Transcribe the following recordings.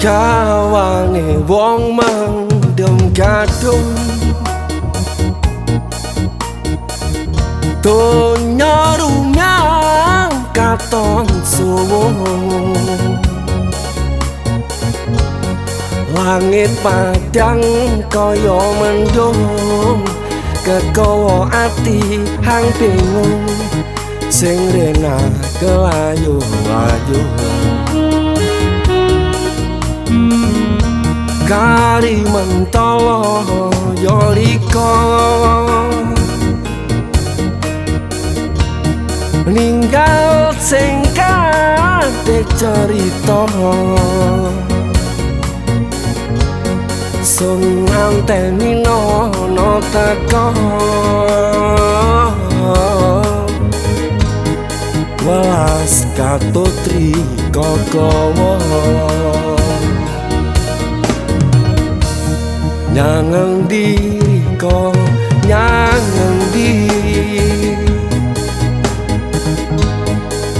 kawane wong mendem gadung. Donya runyang katon suwung. Langit padang kaya mendung Kekowo ati hang bingung. Sing rena kelayu-layu Kari mentolo yoliko Ninggal sing kate cerita. Sun anteni no teko. Welas katutri kokowo Nyangang diri ko nyangang diri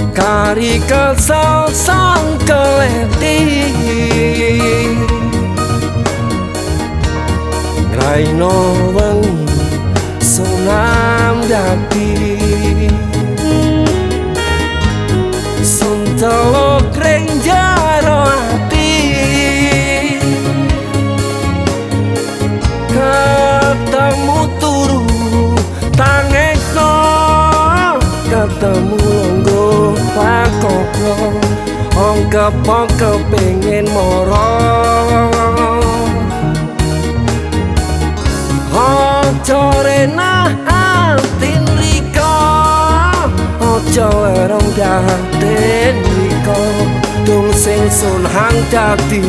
Kari kesal sang keleti Raino wengi sunam dati Ongkep kepingin moro Ojo rena atin riko. Ojo erong datin riko. Dung sing sun hang dati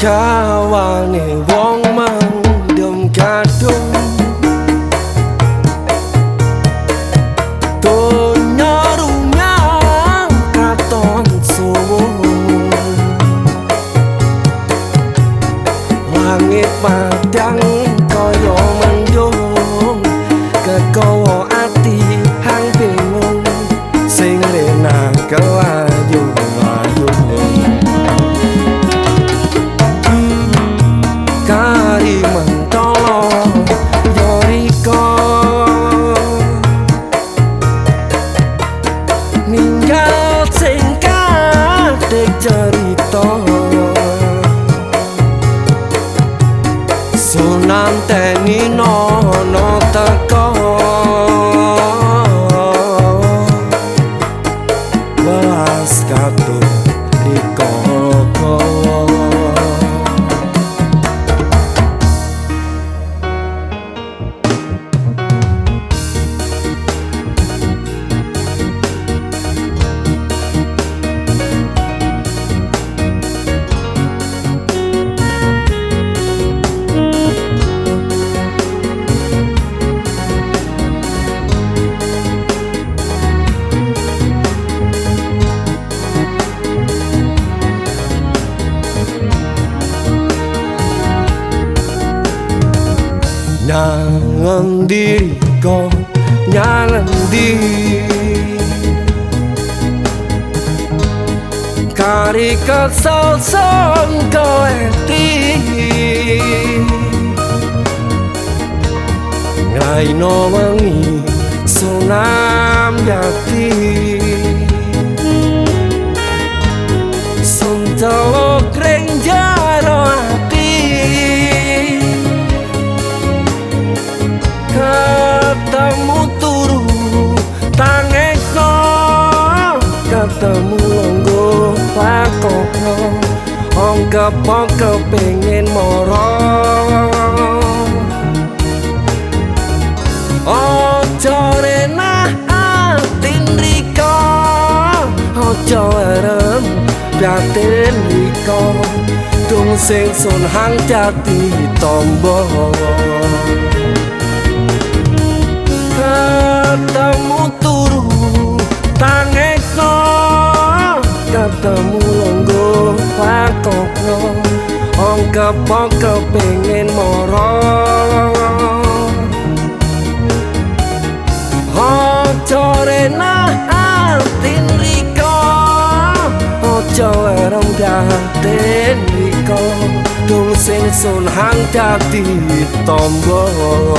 tombo kawane wong mendem sunan teni nono teko Jangan diri kau Jangan diri Cari kesal kau hati Ngai no mangi nam jatuh ongkep kepingin moro. Ojo rena atin riko ojo erem datin riko dung sing sun hang jati tombo apa kepingin moro? Ojo rena atin riko Ojo erem datin riko Dung sing sun hang dati tombol